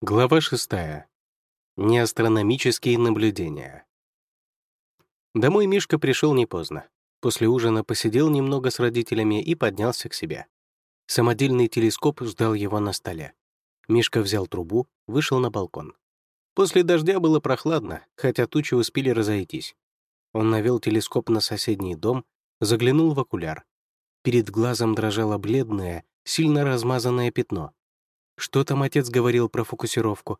Глава 6. Неастрономические наблюдения. Домой Мишка пришел не поздно. После ужина посидел немного с родителями и поднялся к себе. Самодельный телескоп ждал его на столе. Мишка взял трубу, вышел на балкон. После дождя было прохладно, хотя тучи успели разойтись. Он навел телескоп на соседний дом, заглянул в окуляр. Перед глазом дрожало бледное, сильно размазанное пятно — что там отец говорил про фокусировку?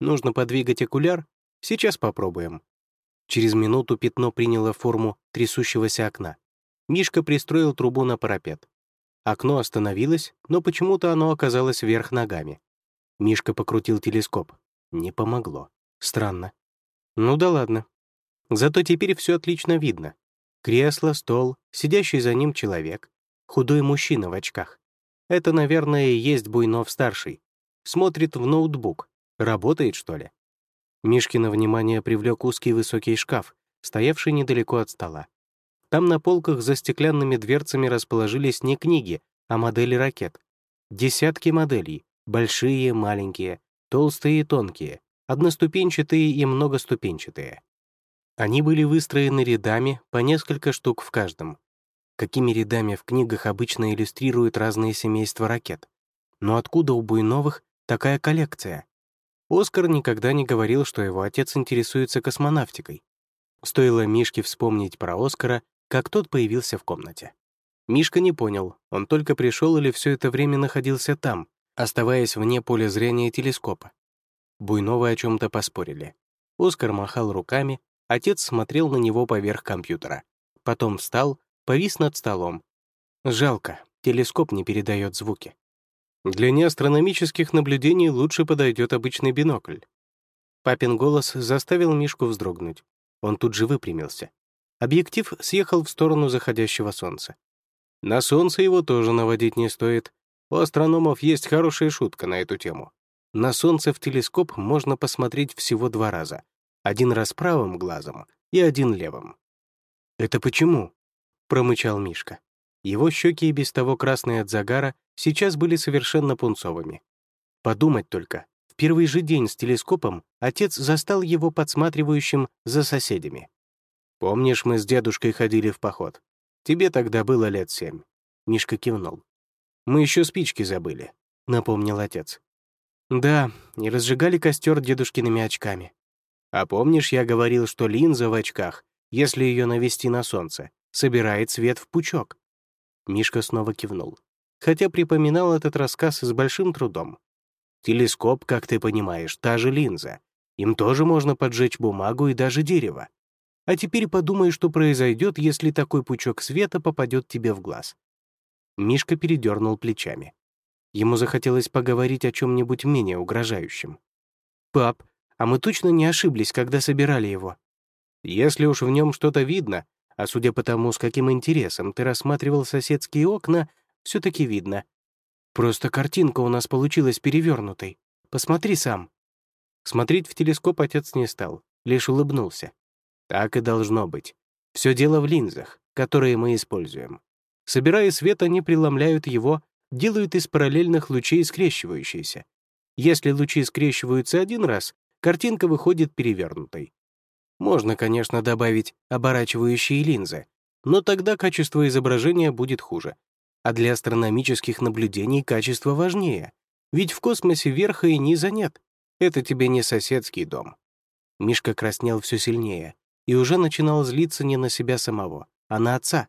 Нужно подвигать окуляр? Сейчас попробуем. Через минуту пятно приняло форму трясущегося окна. Мишка пристроил трубу на парапет. Окно остановилось, но почему-то оно оказалось вверх ногами. Мишка покрутил телескоп. Не помогло. Странно. Ну да ладно. Зато теперь все отлично видно. Кресло, стол, сидящий за ним человек, худой мужчина в очках. Это, наверное, и есть Буйнов-старший. Смотрит в ноутбук. Работает, что ли? Мишкино внимание привлек узкий высокий шкаф, стоявший недалеко от стола. Там на полках за стеклянными дверцами расположились не книги, а модели ракет. Десятки моделей, большие, маленькие, толстые и тонкие, одноступенчатые и многоступенчатые. Они были выстроены рядами по несколько штук в каждом, какими рядами в книгах обычно иллюстрируют разные семейства ракет. Но откуда у Буйновых такая коллекция? Оскар никогда не говорил, что его отец интересуется космонавтикой. Стоило Мишке вспомнить про Оскара, как тот появился в комнате. Мишка не понял, он только пришел или все это время находился там, оставаясь вне поля зрения телескопа. Буйновы о чем-то поспорили. Оскар махал руками, отец смотрел на него поверх компьютера. Потом встал, повис над столом. Жалко, телескоп не передает звуки. Для неастрономических наблюдений лучше подойдет обычный бинокль. Папин голос заставил Мишку вздрогнуть. Он тут же выпрямился. Объектив съехал в сторону заходящего солнца. На солнце его тоже наводить не стоит. У астрономов есть хорошая шутка на эту тему. На солнце в телескоп можно посмотреть всего два раза. Один раз правым глазом и один левым. «Это почему?» Промычал Мишка. Его щеки и без того красные от загара сейчас были совершенно пунцовыми. Подумать только, в первый же день с телескопом отец застал его подсматривающим за соседями. «Помнишь, мы с дедушкой ходили в поход? Тебе тогда было лет семь». Мишка кивнул. «Мы еще спички забыли», — напомнил отец. «Да, и разжигали костер дедушкиными очками. А помнишь, я говорил, что линза в очках, если ее навести на солнце, собирает свет в пучок. Мишка снова кивнул, хотя припоминал этот рассказ с большим трудом. Телескоп, как ты понимаешь, та же линза. Им тоже можно поджечь бумагу и даже дерево. А теперь подумай, что произойдет, если такой пучок света попадет тебе в глаз. Мишка передернул плечами. Ему захотелось поговорить о чем-нибудь менее угрожающем. «Пап, а мы точно не ошиблись, когда собирали его?» «Если уж в нем что-то видно, а судя по тому, с каким интересом ты рассматривал соседские окна, все таки видно. Просто картинка у нас получилась перевернутой. Посмотри сам». Смотреть в телескоп отец не стал, лишь улыбнулся. Так и должно быть. Все дело в линзах, которые мы используем. Собирая свет, они преломляют его, делают из параллельных лучей скрещивающиеся. Если лучи скрещиваются один раз, картинка выходит перевернутой. Можно, конечно, добавить оборачивающие линзы, но тогда качество изображения будет хуже. А для астрономических наблюдений качество важнее, ведь в космосе верха и низа нет. Это тебе не соседский дом. Мишка краснел все сильнее и уже начинал злиться не на себя самого, а на отца.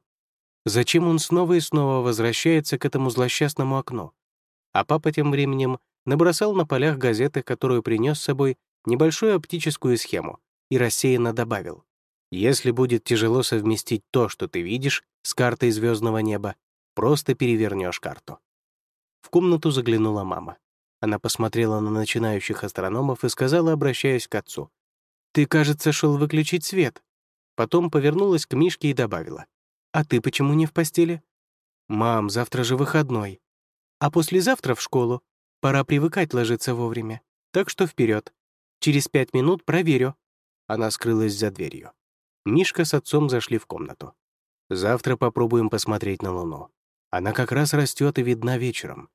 Зачем он снова и снова возвращается к этому злосчастному окну? А папа тем временем набросал на полях газеты, которую принес с собой, небольшую оптическую схему, и рассеянно добавил. «Если будет тяжело совместить то, что ты видишь, с картой звездного неба, просто перевернешь карту». В комнату заглянула мама. Она посмотрела на начинающих астрономов и сказала, обращаясь к отцу. «Ты, кажется, шел выключить свет». Потом повернулась к Мишке и добавила. «А ты почему не в постели?» «Мам, завтра же выходной. А послезавтра в школу. Пора привыкать ложиться вовремя. Так что вперед. Через пять минут проверю, она скрылась за дверью. Мишка с отцом зашли в комнату. «Завтра попробуем посмотреть на Луну. Она как раз растет и видна вечером.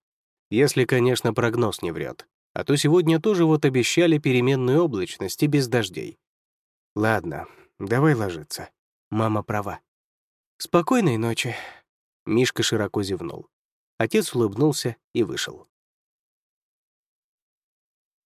Если, конечно, прогноз не врет. А то сегодня тоже вот обещали переменную облачность и без дождей. Ладно, давай ложиться. Мама права. Спокойной ночи. Мишка широко зевнул. Отец улыбнулся и вышел.